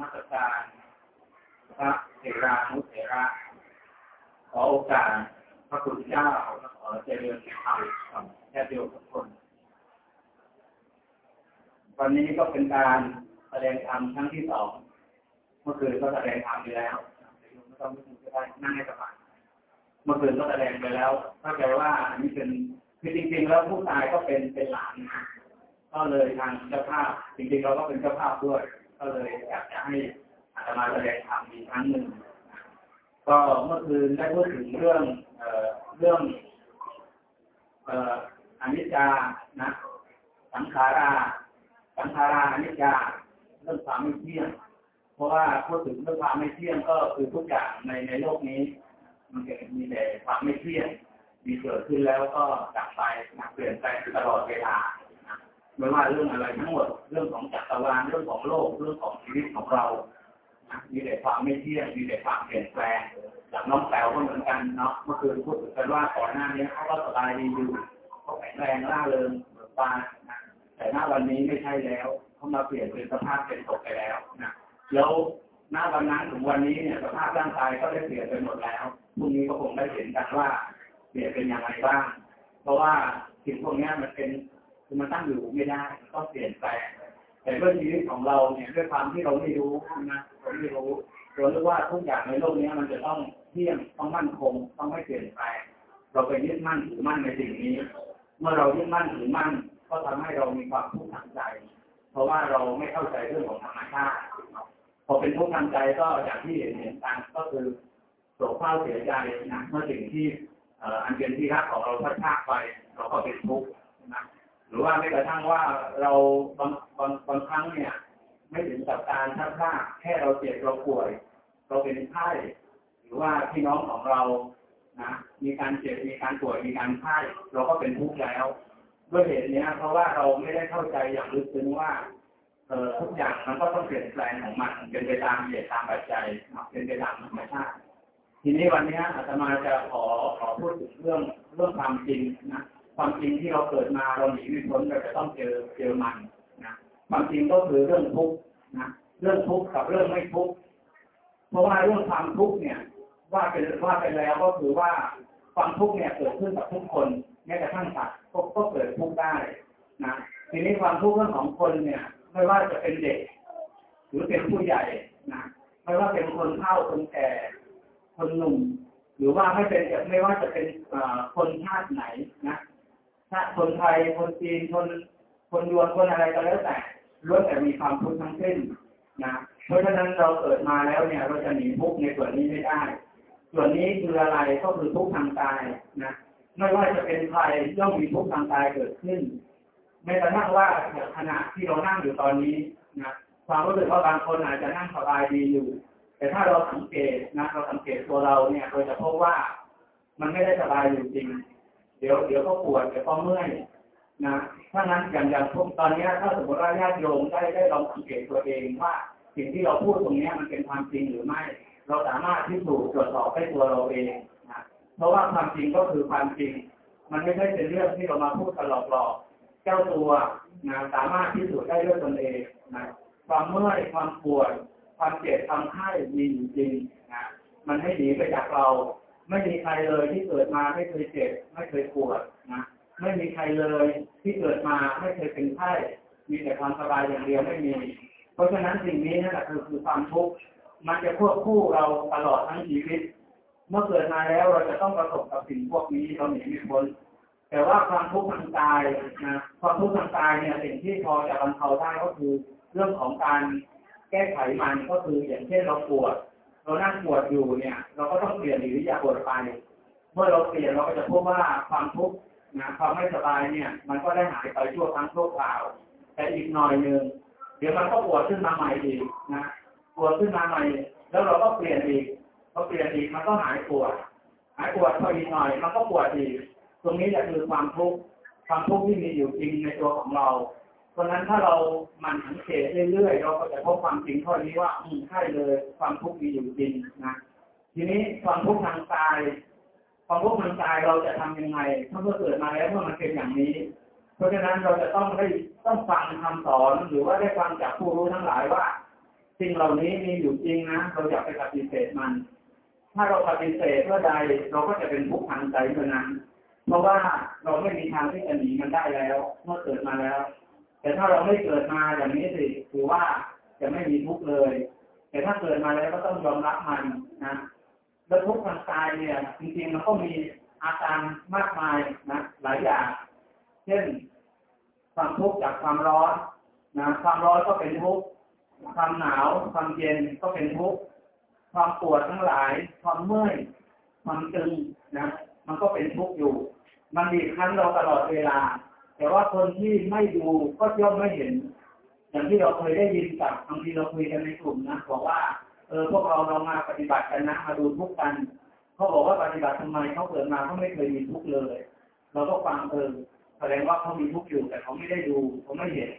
มัสการพระเถรานุเถระขอโอกาสพระคุณเจ้าขอเจริญธรรมกับแค่เดียวทุกคน วันนี้ก็เป็นการแสดงธรรมครั้งที่สอง เมื่อคืนก็แสดงธรรมไปแล้วไม่ต้องไม่ต้องก็ได้นั่งให้สบายเมื่อคืนก็แสดงไปแล้วเข้าใจว่าอันนี้เป็นคือจริงๆแล้วผู้ตายก็เป็นเป็นหลานก็เลยทางเจ้าภาพจริงๆเราก็เป็นเจ้าภาพด้วย ก็เลยอยากจะให้อาตมาแสดงธรรมอีกครั้งหนึ่ง ก็เมื่อคืนได้พูดถึงเรื่องเอ่อเรื่องเอ่ออนิจจานะ สังขาราสังขาราอนิจจาเรื่องความไม่เที่ยง เพราะว่าพูดถึงเรื่องความไม่เที่ยงก็คือทุกอย่างในในโลกนี้ มันจะมีแต่ความไม่เที่ยงมีเกิดขึ้นแล้วก็ดับไปนะเปลี่ยนแปลงตลอดเวลา ไม่ว่าเรื่องอะไรทั้งหมด เรื่องของจักรวาลเรื่องของโลกเรื่องของชีวิตของเรา มีแต่ความไม่เที่ยงมีแต่ความเปลี่ยนแปลงจากน้องแปวก็เหมือนกันเนาะเมื่อคืนพูดถึงกันว่าก่อนหน้านี้เขาก็สบายดีอยู่เขาแข็งแรงร่าเริงเบิกบานนะแต่ณวันนี้ไม่ใช่แล้วเขามาเปลี่ยนเป็นสภาพเป็นศพไปแล้วนะแล้วณวันนั้นถึงวันนี้เนี่ยสภาพร่างกายก็ได้เปลี่ยนไปหมดแล้วพรุ่งนี้ก็คงได้เห็นกันว่าเปลี่ยนเป็นอย่างไรบ้าง เพราะว่าสิ่งพวกนี้มันเป็น คือมันตั้งอยู่ไม่ได้มันต้องเปลี่ยนแปลงแต่เรื่องชีวิตของเราเนี่ยด้วยความที่เราไม่รู้นะเราไม่รู้เราคิดว่าทุกอย่างในโลกนี้มันจะต้องเที่ยงต้องมั่นคงต้องไม่เปลี่ยนแปลงเราไปยึดมั่นถือมั่นในสิ่งนี้ เมื่อเรายึดมั่นถือมั่น ก็ทำให้เรามีความทุกข์ทางใจ เพราะว่าเราไม่เข้าใจเรื่องของธรรมชาติพอเป็นทุกข์ทางใจก็อย่างที่เห็นเห็นกันก็คือโศกเศร้าเสียใจนะเมื่อสิ่งที่อันเป็นที่รักของเราพัดพากไป เราก็เป็นทุกข์ หรือว่าไม่กระทั่งว่าเราบางบางบางครั้งเนี่ย ไม่ถึงกับการพัดพากแค่เราเจ็บเราป่วย เราเป็นไข้หรือว่าพี่น้องของเรานะมีการเจ็บมีการป่วยมีการไข้เราก็เป็นทุกข์แล้วด้วยเหตุนี้เพราะว่าเราไม่ได้เข้าใจอย่างลึกซึ้งว่าเออทุกอย่างมันก็ต้องเปลี่ยนแปลงของมันเป็นไปตามเหตุตามปัจจัยเป็นไปตามธรรมชาติทีนี้วันนี้อาตมาจะขอขอพูดถึงเรื่องเรื่องความจริงนะ ความจริงที่เราเกิดมาเราหนีไม่พ้นเราจะต้องเจอเจอมันนะความจริงก็คือเรื่องทุกข์นะเรื่องทุกข์กับเรื่องไม่ทุกข์เพราะว่าเรื่องความทุกข์เนี่ย ว่าเป็นว่าไปแล้วก็คือว่าความทุกข์เนี่ยเกิดขึ้นกับทุกคนแม้กระทั่งสัตว์ก็ก็เกิดทุกข์ได้นะทีนี้ความทุกข์เรื่องของคนเนี่ย ไม่ว่าจะเป็นเด็ก หรือเป็นผู้ใหญ่นะไม่ว่าเป็นคนเฒ่าคนแก่ คนหนุ่ม หรือว่าไม่เป็นไม่ว่าจะเป็นคนชาติไหนนะ ชาคนไทย คนจีน คน คนยวน คนอะไรก็แล้วแต่ล้วนแต่มีความทุกข์ทั้งสิ้นนะ เพราะฉะนั้นเราเกิดมาแล้วเนี่ย เราจะหนีทุกข์ในส่วนนี้ไม่ได้ ส่วนนี้คืออะไรก็คือทุกข์ทางกายนะ ไม่ว่าจะเป็นใครย่อมมีทุกข์ทางกายเกิดขึ้นแม้กระทั่งว่าขณะที่เรานั่งอยู่ตอนนี้นะความรู้สึกว่าบางคนอาจจะนั่งสบายดีอยู่ แต่ถ้าเราสังเกตนะเราสังเกตตัวเราเนี่ยเราจะพบว่ามันไม่ได้สบายอยู่จริง เดี๋ยวเดี๋ยวก็ปวดเดี๋ยวก็เมื่อยนะถ้างั้นอย่างอย่างพวกตอนนี้ถ้าสมมติว่าญาติโยมได้ได้ลองสังเกตตัวเองว่าสิ่งที่เราพูดตรงนี้มันเป็นความจริงหรือไม่ เราสามารถพิสูจน์ตรวจสอบให้ตัวเราเองนะเพราะว่าความจริงก็คือความจริง มันไม่ใช่เป็นเรื่องที่เรามาพูดตลอกหลอกเจ้าตัวนะสามารถพิสูจน์ได้ด้วยตนเองนะความเมื่อยความปวดความเจ็บความไข้มีอยู่จริงนะมันไม่หนีไปจากเรา ไม่มีใครเลยที่เกิดมาไม่เคยเจ็บไม่เคยปวดนะไม่มีใครเลยที่เกิดมาไม่เคยเป็นไข้มีแต่ความสบายอย่างเดียวไม่มี เพราะฉะนั้นสิ่งนี้นั่นแหละคือคือความทุกข์มันจะควบคู่เราตลอดทั้งชีวิต เมื่อเกิดมาแล้วเราจะต้องประสบกับสิ่งพวกนี้เราหนีไม่พ้นแต่ว่าความทุกข์ทางกายนะความทุกข์ทางกายเนี่ยสิ่งที่พอจะบรรเทาได้ก็คือเรื่องของการแก้ไขมันก็คืออย่างเช่นเราปวด เรานั่งปวดอยู่เนี่ย เราก็ต้องเปลี่ยนอิริยาบถไป เมื่อเราเปลี่ยนเราก็จะพบว่าความทุกข์นะความไม่สบายเนี่ย มันก็ได้หายไปชั่วครั้งชั่วคราว แต่อีกหน่อยหนึ่งเดี๋ยวมันก็ปวดขึ้นมาใหม่อีกนะปวดขึ้นมาใหม่แล้วเราก็เปลี่ยนอีกพอเปลี่ยนอีกมันก็หายปวด หายปวดพออีกหน่อย มันก็ปวดอีกตรงนี้แหละคือความทุกข์ความทุกข์ที่มีอยู่จริงในตัวของเรา เพราะนั้นถ้าเรามันสังเกตเรื่อยๆเราก็จะพบความจริงข้อนี้ว่าอืมใช่เลย ความทุกข์มีอยู่จริงนะทีนี้ความทุกข์ทางกาย ความทุกข์ทางกายเราจะทำยังไงถ้าเมื่อเกิดมาแล้วเมื่อมันเป็นอย่างนี้ เพราะฉะนั้นเราจะต้องได้ต้องฟังคำสอนหรือว่าได้ฟังจากผู้รู้ทั้งหลายว่าสิ่งเหล่านี้มีอยู่จริงนะเราอย่าไปปฏิเสธมัน ถ้าเราปฏิเสธเมื่อใดเราก็จะเป็นทุกข์ทางใจเมื่อนั้น เพราะว่าเราไม่มีทางที่จะหนีมันได้แล้ว เมื่อเกิดมาแล้ว แต่ถ้าเราไม่เกิดมาอย่างนี้สิถือว่าจะไม่มีทุกข์เลย แต่ถ้าเกิดมาแล้วก็ต้องยอมรับมันนะแล้วทุกข์ทางกายเนี่ย จริงๆมันก็มีอาการมากมายนะหลายอย่าง เช่น ความทุกข์จากความร้อนนะความร้อนก็เป็นทุกข์ความหนาวความเย็นก็เป็นทุกข์ความปวดทั้งหลาย ความเมื่อยความตึงนะมันก็เป็นทุกข์อยู่ มันบีบคั้นเราตลอดเวลา แต่ว่าคนที่ไม่ดูก็ย่อมไม่เห็น อย่างที่เราเคยได้ยินกับบางทีเราคุยกันในกลุ่มนะบอกว่าเออพวกเราเรามาปฏิบัติกันนะมาดูทุกกันเขาบอกว่าปฏิบัติทำไมเขาเกิดมาเขาไม่เคยมีทุกเลย เราก็ฟังเออแสดงว่าเขามีทุกอยู่แต่เขาไม่ได้ดูเขาไม่เห็น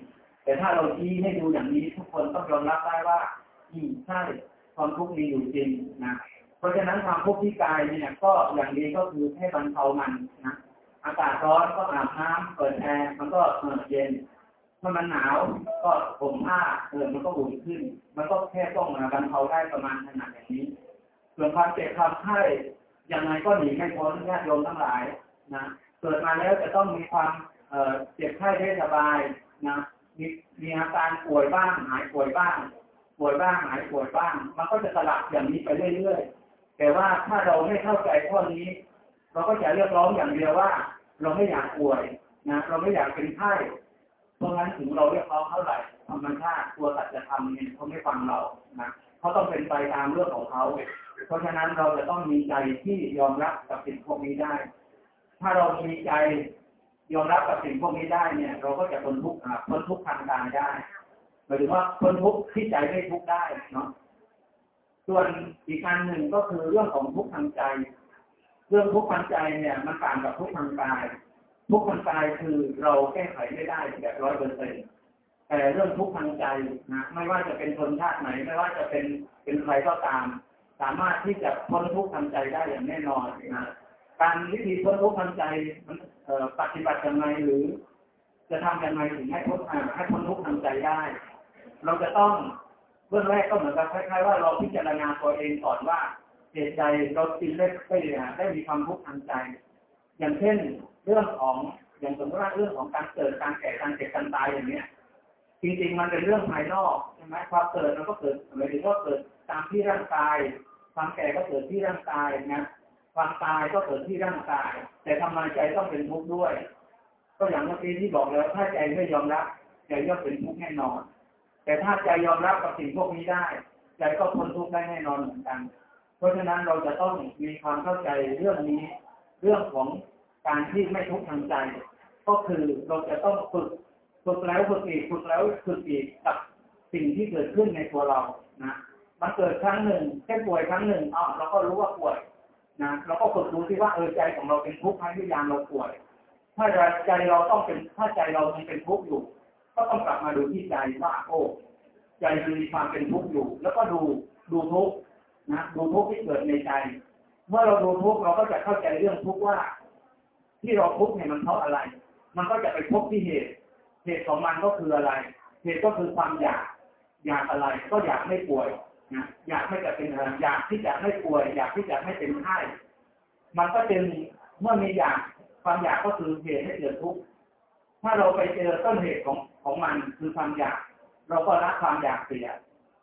แต่ถ้าเราชี้ให้ดูอย่างนี้ทุกคนต้องยอมรับได้ว่าอืมใช่ความทุกข์มีอยู่จริงนะเพราะฉะนั้นความทุกข์ที่กายเนี่ยก็อย่างดีก็คือให้บรรเทามันนะ อากาศร้อนก็อาบน้ำเปิดแอร์มันก็เย็นถ้ามันหนาวก็ผมผ้าเออมันก็อุ่นขึ้น มันก็แค่ต้องมาบรรเทาได้ประมาณขนาดอย่างนี้ ส่วนความเจ็บความไข้ยังไงก็หนีไม่พ้นญาติโยมทั้งหลายนะเกิดมาแล้วจะต้องมีความเเจ็บไข้ได้สบายนะมีมีอาการป่วยบ้างหายป่วยบ้าง ป่วยบ้างหายป่วยบ้าง มันก็จะสลับอย่างนี้ไปเรื่อยๆแต่ว่าถ้าเราไม่เข้าใจข้อนี้ เราก็จะเรียกร้องอย่างเดียวว่า เราไม่อยากป่วยนะเราไม่อยากเป็นไข้เพราะงั้นถึงเราเรียกร้องเท่าไหร่ธรรมชาติตัวสัจธรรมเนี่ยเขาไม่ฟังเรานะเขาต้องเป็นไปตามเรื่องของเขาเพราะฉะนั้นเราจะต้องมีใจที่ยอมรับกับสิ่งพวกนี้ได้ ถ้าเรามีใจยอมรับกับสิ่งพวกนี้ได้เนี่ย เราก็จะพ้นทุกข์พ้นทุกข์ทางกายได้หมายถึงว่าพ้นทุกข์ที่ใจไม่ทุกข์ได้เนาะส่วนอีกการหนึ่งก็คือเรื่องของทุกข์ทางใจ เรื่องทุกข์ทางใจเนี่ยมันต่างกับทุกข์ทางกายทุกข์ทางกายคือเราแก้ไขไม่ได้แบบร้อยเปอร์เซ็นต์แต่เรื่องทุกข์ทางใจนะไม่ว่าจะเป็นชนชาติไหน ไม่ว่าจะเป็นเป็นใครก็ตาม สามารถที่จะพ้นทุกข์ทางใจได้อย่างแน่นอนนะการวิธีพ้นทุกข์ทางใจมันปฏิบัติยังไงหรือ จะทำยังไงถึงให้พ้นให้พ้นทุกข์ทางใจได้ เราจะต้องเบื้องแรกก็เหมือนกับคล้ายๆว่าเราพิจารณาตัวเองก่อนว่า เหตุใจเราจิตได้ได้ได้มีความทุกข์ทางใจ อย่างเช่นเรื่องของอย่างสมมติว่าเรื่องของการเกิดการแก่การเจ็บการตายอย่างเนี้ยจริงๆมันเป็นเรื่องภายนอกใช่ไหมความเกิดมันก็เกิดหมายถึงว่าเกิดตามที่ร่างกาย ความแก่ก็เกิดที่ร่างกายนะความตายก็เกิดที่ร่างกาย แต่ทำไมใจต้องเป็นทุกข์ด้วย ก็อย่างเมื่อกี้ที่บอกแล้วถ้าใจไม่ยอมรับใจย่อมเป็นทุกข์แน่นอน แต่ถ้าใจยอมรับกับสิ่งพวกนี้ได้ใจก็พ้นทุกข์ได้แน่นอนเหมือนกัน เพราะฉะนั้นเราจะต้องมีความเข้าใจเรื่องนี้ เรื่องของการที่ไม่ทุกข์ทางใจ ก็คือเราจะต้องฝึกฝึกแล้วฝึกอีกฝึกแล้วฝึกอีกกับสิ่งที่เกิดขึ้นในตัวเรานะมันเกิดครั้งหนึ่งแค่ป่วยครั้งหนึ่งอ๋อเราก็รู้ว่าป่วยนะเราก็ฝึกดูที่ว่าเออใจของเราเป็นทุกข์ไหมที่ยามเราป่วย ถ้าใจเราต้องเป็นถ้าใจเรายังเป็นทุกข์อยู่ ก็ต้องกลับมาดูที่ใจว่าโอ้ใจมีความเป็นทุกข์อยู่ แล้วก็ดูดูทุกข์ นะดูทุกข์ที่เกิดในใจ เมื่อเราดูทุกข์เราก็จะเข้าใจเรื่องทุกข์ว่า ที่เราทุกข์เนี่ยมันเพราะอะไร มันก็จะไปพบที่เหตุ เหตุของมันก็คืออะไร เหตุก็คือความอยาก อยากอะไรก็อยากไม่ป่วยนะอยากไม่จะเป็นอะไรอยากที่จะไม่ป่วย อยากที่จะไม่เป็นไข้มันก็จึงเมื่อมีอยากความอยากก็คือเหตุให้เกิดทุกข์ถ้าเราไปเจอต้นเหตุของของมันคือความอยาก เราก็ละความอยากเสีย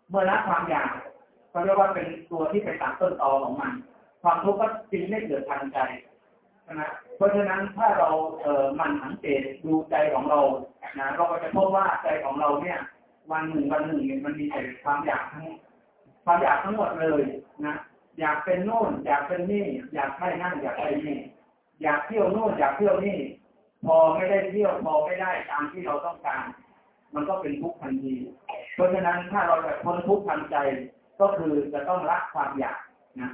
เมื่อละความอยาก เขาเรียกว่าเป็นตัวที่ไปตัดต้นตอของมัน ความทุกข์ก็จึงไม่เกิดทางใจนะเพราะฉะนั้นถ้าเราเอ่อมันสังเกตดูใจของเรานะเราก็จะพบว่าใจของเราเนี่ย วันหนึ่งวันหนึ่งมันมีแต่ความอยากทั้งความอยากทั้งหมดเลยนะอยากเป็นโน่น อยากเป็นนี่ อยากได้นั่นอยากได้นี่ อยากเที่ยวโน่นอยากเที่ยวนี่ พอไม่ได้เที่ยวพอไม่ได้ตามที่เราต้องการ มันก็เป็นทุกข์ทันที เพราะฉะนั้นถ้าเราจะพ้นทุกข์ทางใจ ก็คือจะต้องละความอยากนะ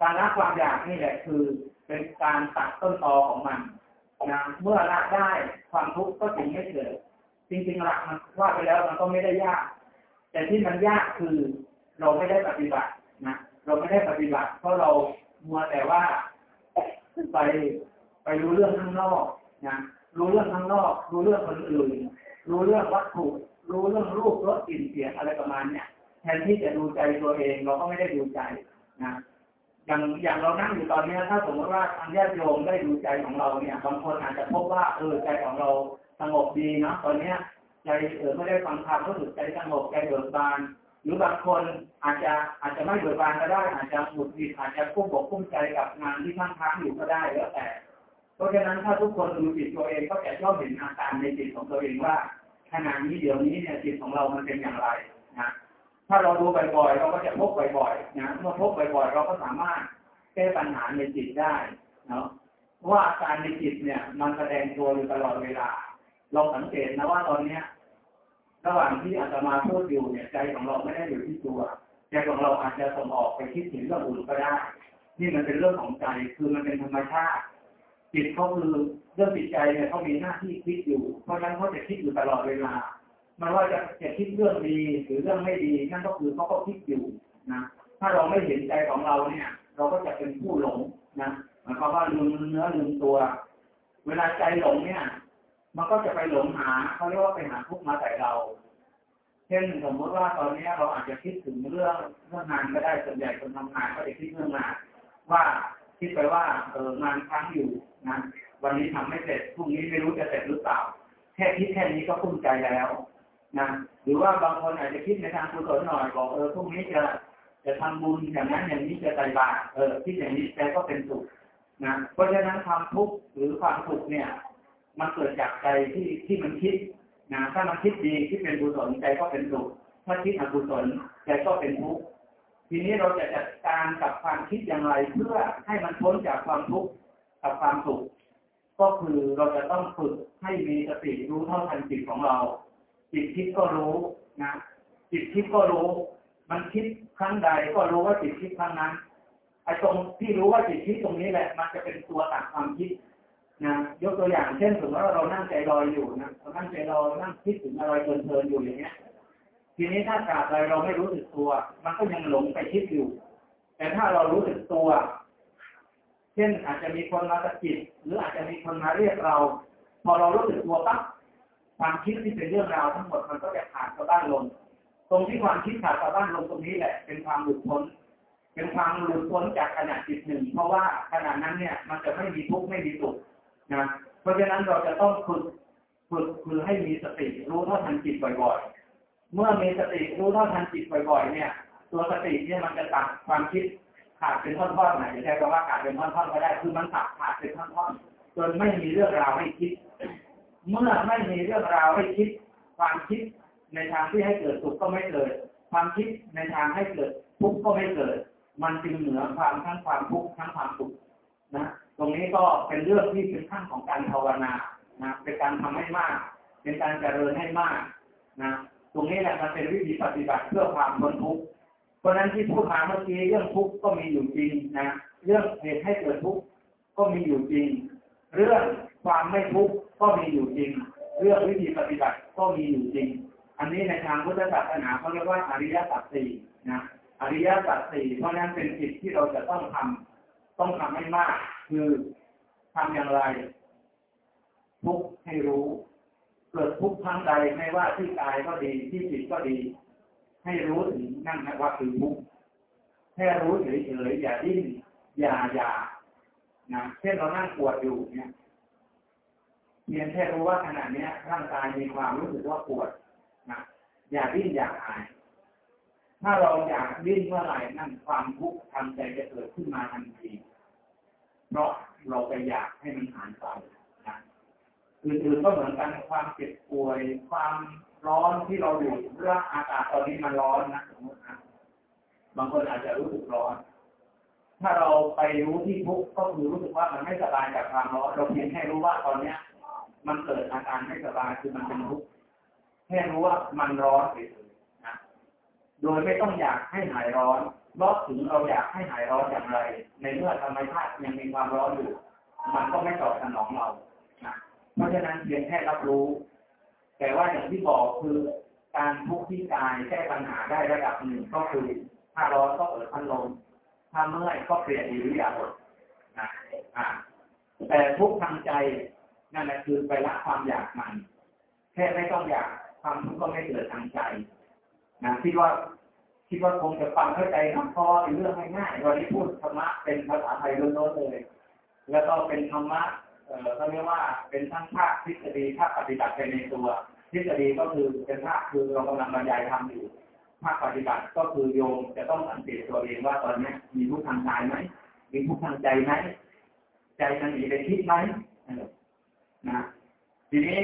การละความอยากนี่แหละคือเป็นการตัดต้นตอของมันนะเมื่อละได้ความทุกข์ก็ถึงไม่เกิดจริงๆหลักมันว่าไปแล้วมันก็ไม่ได้ยาก แต่ที่มันยากคือเราไม่ได้ปฏิบัตินะเราไม่ได้ปฏิบัติ เพราะเรามัวแต่ว่าไปไปรู้เรื่องข้างนอกนะรู้เรื่องข้างนอก รู้เรื่องคนอื่น รู้เรื่องวัตถุ รู้เรื่องรูปรสกลิ่นเสียงอะไรประมาณเนี้ย ทนที่จะดูใจตัวเอง เราก็ไม่ได้ดูใจนะอย่างอย่างเรานั่งอยู่ตอนนี้ถ้าสมมติว่าทางญาติโยมได้ดูใจของเราเนี่ยบางคนอาจจะพบว่าเออใจของเราสงบดีนะตอนเนี้ยใจเออไม่ได้ฟังธรรมรู้สึกใจสงบใจเบิกบาน หรือบางคนอาจจะอาจจะไม่เบิกบานก็ได้ อาจจะหงุดหงิดอาจจะกุ้มบกกุ้มใจกับงานที่ท่านทำอยู่ก็ได้แล้วแต่ เพราะฉะนั้นถ้าทุกคนดูจิตตัวเองก็จะย่อมเห็นอาการในจิตของตัวเองว่าขณะนี้เดี๋ยวนี้เนี่ยจิตของเรามันเป็นอย่างไรนะ ถ้าเราดูบ่อยๆ เราก็จะพบบ่อยๆ นะเมื่อพบบ่อยๆ เราก็สามารถแก้ปัญหาในจิตได้เนาะว่าอาการในจิตเนี่ยมันแสดงตัวอยู่ตลอดเวลาลองสังเกตนะว่าตอนเนี้ย ระหว่างที่อาจจะมาพูดอยู่เนี่ยใจของเราไม่ได้อยู่ที่ตัวใจของเราอาจจะส่งออกไปคิดถึงเรื่องอื่นก็ได้ นี่มันเป็นเรื่องของใจคือมันเป็นธรรมชาติจิตเขาคือเรื่องจิตใจเนี่ยเขามีหน้าที่คิดอยู่ เพราะฉะนั้นเขาจะคิดอยู่ตลอดเวลา ไม่ว่าจะจะคิดเรื่องดีหรือเรื่องไม่ดีนั่นก็คือเขาก็คิดอยู่นะถ้าเราไม่เห็นใจของเราเนี่ย เราก็จะเป็นผู้หลงนะหมายความว่าลืมเนื้อลืมตัว เวลาใจหลงเนี่ย มันก็จะไปหลงหาเขาเรียกว่าไปหาทุกข์มาใส่เราเช่นสมมติว่าตอนนี้เราอาจจะคิดถึงเรื่องเรื่องงานก็ได้ส่วนใหญ่คนทำงานก็จะคิดเรื่องงานว่าคิดไปว่าเอองานค้างอยู่นะวันนี้ทำไม่เสร็จพรุ่งนี้ไม่รู้จะเสร็จหรือเปล่า แค่คิดแค่นี้ก็คุ้มใจแล้ว นะหรือว่าบางคนอาจจะคิดในทางกุศลหน่อยบอกเออพรุ่งนี้จะจะทำบุญอย่างนั้นอย่างนี้จะใส่บาตรเออคิดอย่างนี้ใจก็เป็นสุขนะเพราะฉะนั้นความทุกข์หรือความสุขเนี่ย มันเกิดจากใจที่ที่มันคิดนะถ้ามันคิดดีที่เป็นกุศลใจก็เป็นสุขถ้าคิดอกุศลใจก็เป็นทุกข์ทีนี้เราจะจัดการกับความคิดอย่างไรเพื่อให้มันพ้นจากความทุกข์กับความสุข ก็คือเราจะต้องฝึกให้มีสติรู้เท่าทันจิตของเรา จิตคิดก็รู้นะจิตคิดก็รู้ มันคิดครั้งใดก็รู้ว่าจิตคิดครั้งนั้นไอ้ตรงที่รู้ว่าจิตคิดตรงนี้แหละ มันจะเป็นตัวตัดความคิดนะยกตัวอย่างเช่นสมมติว่าเรานั่งใจลอยอยู่นะเรานั่งใจลอยนั่งคิดถึงอะไรเพลินๆอยู่อย่างเงี้ย ทีนี้ถ้าขาดอะไรเราไม่รู้สึกตัว มันก็ยังหลงไปคิดอยู่ แต่ถ้าเรารู้สึกตัว เช่นอาจจะมีคนมาสะกิดหรืออาจจะมีคนมาเรียกเรา พอเรารู้สึกตัวปั๊บ ความคิดที่เป็นเรื่องราวทั้งหมดมันก็จะขาดสะบ้านลง ตรงที่ความคิดขาดสะบ้านลงตรงนี้แหละ เป็นความหลุดพ้น เป็นความหลุดพ้นจากขณะจิตหนึ่ง เพราะว่าขณะนั้นเนี่ย มันจะไม่มีทุกข์ไม่มีสุขนะเพราะฉะนั้นเราจะต้องฝึกฝึกคือให้มีสติรู้เท่าทันจิตบ่อยๆ เมื่อมีสติรู้เท่าทันจิตบ่อย ๆ เนี่ย ตัวสติเนี่ยมันจะตัดความคิดขาดเป็นท่อนๆไหนใช้คำว่าขาดเป็นท่อนๆก็ได้คือมันตัดขาดเป็นท่อนๆจนไม่มีเรื่องราวให้คิด เมื่อไม่มีเรื่องราวให้คิด ความคิดในทางที่ให้เกิดสุขก็ไม่เกิด ความคิดในทางให้เกิดทุกข์ก็ไม่เกิด มันจึงเหนือความทั้งความทุกข์ทั้งความสุขนะ ตรงนี้ก็เป็นเรื่องที่เป็นขั้นของการภาวนานะเป็นการทำให้มาก เป็นการเจริญให้มากนะตรงนี้แหละมันเป็นวิธีปฏิบัติเพื่อความพ้นทุกข์เพราะฉะนั้นที่พูดมาเมื่อกี้เรื่องทุกข์ก็มีอยู่จริงนะ เรื่องเหตุให้เกิดทุกข์ก็มีอยู่จริง เรื่องความไม่ทุกข์ ก็มีอยู่จริง เรื่องวิธีปฏิบัติก็มีอยู่จริง อันนี้ในทางพุทธศาสนาเขาเรียกว่าอริยสัจสี่นะอริยสัจสี่เพราะนั้นเป็นกิจที่เราจะต้องทำต้องทำให้มาก คือทำอย่างไร ทุกให้รู้ เกิดทุกข์ทั้งใดไม่ว่าที่กายก็ดีที่จิตก็ดี ให้รู้ถึงนั่นนะว่าคือทุกข์แค่รู้เฉยๆอย่าดิ้นอย่าอย่านะเช่นเรานั่งปวดอยู่เนี่ย เพียงแค่รู้ว่าขณะนี้ร่างกายมีความรู้สึกว่าปวดนะอย่าดิ้นอย่าหาย ถ้าเราอยากดิ้นเมื่อไหร่นั่นความทุกข์ทางใจจะเกิดขึ้นมาทันที เพราะเราไปอยากให้มันหายไปนะอื่นๆก็เหมือนกันความเจ็บป่วย ความร้อนที่เราอยู่เรื่องอากาศตอนนี้มันร้อนนะสมมตินะบางคนอาจจะรู้สึกร้อนถ้าเราไปรู้ที่ทุกข์ก็คือรู้สึกว่ามันไม่สบายจากความร้อนเราเพียงแค่รู้ว่าตอนเนี้ย มันเกิดอาการไม่สบายคือมันเป็นทุกข์แค่รู้ว่ามันร้อนเฉยๆนะโดยไม่ต้องอยากให้หายร้อนเพราะถึงเราอยากให้หายร้อนอย่างไร ในเมื่อธรรมชาติยังมีความร้อนอยู่ มันก็ไม่ตอบสนองเรานะเพราะฉะนั้นเพียงแค่รับรู้ แต่ว่าอย่างที่บอกคือการทุกข์ที่กายแก้ปัญหาได้ระดับหนึ่งก็คือ ถ้าร้อนก็เปิดพัดลมถ้าเมื่อยก็เปลี่ยนอิริยาบถนะอ่าแต่ทุกข์ทางใจ นั่นแหละคือไปละความอยากมันแค่ไม่ต้องอยากความทุกข์ก็ไม่เกิดทางใจนะที่ว่าคิดว่าคงจะฟังเข้าใจนะเพราะว่าเป็นเรื่องง่ายๆวันนี้พูดธรรมะเป็นภาษาไทยล้วนๆเลย แล้วก็เป็นธรรมะเอ่อเขาเรียกว่าเป็นทั้งภาคทฤษฎีภาคปฏิบัติไปในตัวทฤษฎีก็คือเป็นภาคคือเรากำลังบรรยายทำอยู่ภาคปฏิบัติก็คือโยมจะต้องสังเกตตัวเองว่าตอนนี้มีทุกข์ทางกายไหมมีทุกข์ทางใจไหมใจมันหนีไปคิดไหมอ นะทีนี้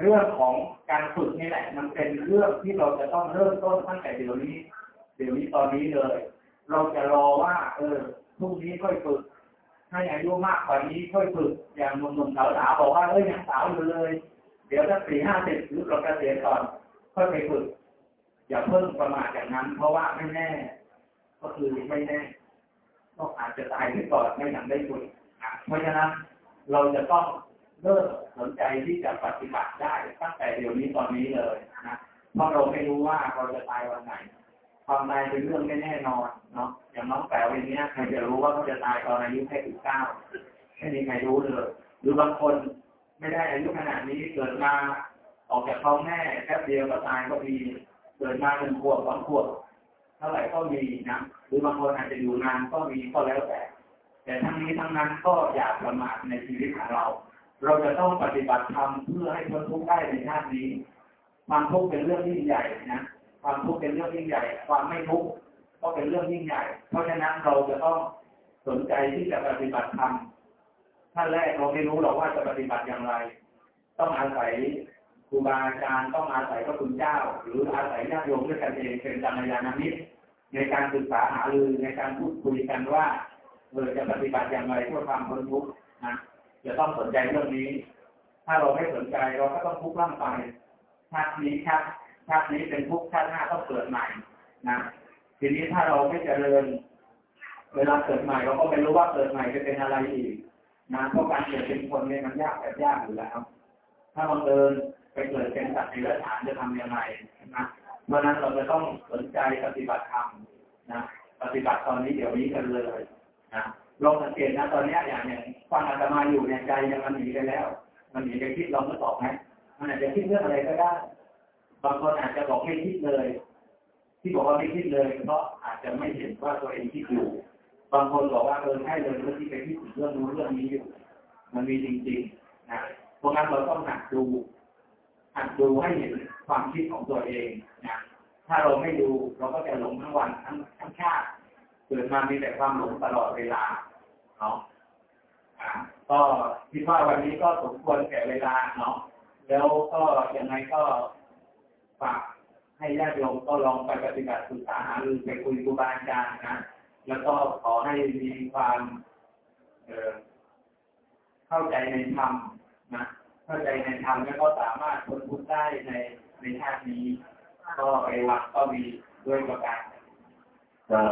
เรื่องของการฝึกนี่แหละ มันเป็นเรื่องที่เราจะต้องเริ่มต้นตั้งแต่เดี๋ยวนี้ เดี๋ยวนี้ตอนนี้เลย เราจะรอว่า เออพรุ่งนี้ค่อยฝึกให้อายุมากกว่านี้ค่อยฝึกอย่างหนุ่มๆสาวๆบอกว่าเอ้ยยังสาวอยู่เลย เดี๋ยวถ้าสี่ห้าสิบหรือเราเกษียณก่อนค่อยไปฝึก อย่าเพิ่งประมาทอย่างนั้น เพราะว่าไม่แน่ ก็คือไม่แน่ก็อาจจะตายไปก่อนไม่ทันได้ฝึกอะเพราะฉะนั้นเราจะต้อง เริ่มสนใจที่จะปฏิบัติได้ตั้งแต่เดี๋ยวนี้ตอนนี้เลยนะเพราะเราไม่รู้ว่าเราจะตายวันไหนความตายเป็นเรื่องไม่แน่นอนเนาะอย่างน้องแป๋วอย่างเนี้ยใครจะรู้ว่าเขาจะตายตอนอายุแค่สิบเก้าไม่มีใครรู้เลยหรือบางคนไม่ได้อายุขนาดนี้เกิดมาออกจากท้องแม่แค่เดียวก็ตายก็มีเกิดมาหนึ่งขวบสองขวบเท่าไหร่ก็มีนะหรือบางคนอาจจะอยู่นานก็มีก็แล้วแต่ แต่ทั้งนี้ทั้งนั้นก็อย่าประมาทในชีวิตของเรา เราจะต้องปฏิบัติธรรมเพื่อให้พ้นทุกข์ได้ในชาตินี้ ความทุกข์เป็นเรื่องยิ่งใหญ่นะ ความทุกข์เป็นเรื่องยิ่งใหญ่ ความไม่ทุกข์ก็เป็นเรื่องยิ่งใหญ่ เพราะฉะนั้นเราจะต้องสนใจที่จะปฏิบัติธรรมท่านแรกเราไม่รู้หรอกว่าจะปฏิบัติอย่างไร ต้องอาศัยครูบาอาจารย์ต้องอาศัยพระคุณเจ้า หรืออาศัยญาติโยมด้วยกันเองเป็นกัลยาณมิตรในการศึกษาหารือในการพูดคุยกันว่าเออจะปฏิบัติอย่างไรเพื่อความพ้นทุกข์นะ จะต้องสนใจเรื่องนี้ ถ้าเราไม่สนใจเราก็ต้องทุกข์ร่างไปชาตินี้ชาติชาตินี้เป็นทุกข์ชาติหน้าต้องเกิดใหม่นะทีนี้ถ้าเราไม่เจริญ เวลาเกิดใหม่เราก็ไม่รู้ว่าเกิดใหม่จะเป็นอะไรอีกนะเพราะการเกิดเป็นคนเนี่ยมันยากแบบยากอยู่แล้วถ้าบังเอิญไปเกิดเป็นสัตว์ในรัฐานจะทำยังไงนะเพราะนั้นเราจะต้องสนใจปฏิบัติธรรมนะ ปฏิบัติตอนนี้เดี๋ยวนี้กันเลยนะ ลองสังเกตนะตอนนี้อย่างอย่างฟังอาตมาอยู่ในยใจยังมันหนีไปแล้ว มันหนีไปคิดเราไม่ตอบไหมมันอาจจะคิดเรื่องอะไรก็ได้ บางคนอาจจะบอกไม่คิดเลย ที่บอกว่าไม่คิดเลย เพราะอาจจะไม่เห็นว่าตัวเองคิดอยู่ บางคนบอกว่าเออใช่เลยเรื่องที่ไปคิดถึงเรื่องนู้นเรื่องนี้อยู่ มันมีจริงๆนะเพราะงั้นเราต้องหัดดูหัดดูให้เห็นความคิดของตัวเองนะถ้าเราไม่ดูเราก็จะหลงทั้งวันทั้งทั้งชาติเกิดมามีแต่ความหลงตลอดเวลา เนาะก็คิดว่าวันนี้ก็สมควรแก่เวลาเนาะแล้วก็ยังไงก็ฝากให้ญาติโยมก็ลองไปปฏิบัติศึกษาหารือไปคุยครูบาอาจารย์นะแล้วก็ขอให้มีความเเข้าใจในธรรมนะเข้าใจในธรรมแล้วก็สามารถพ้นทุกข์ได้ในในชาตินี้ ก็ไอ้วักก็มีด้วยประการสา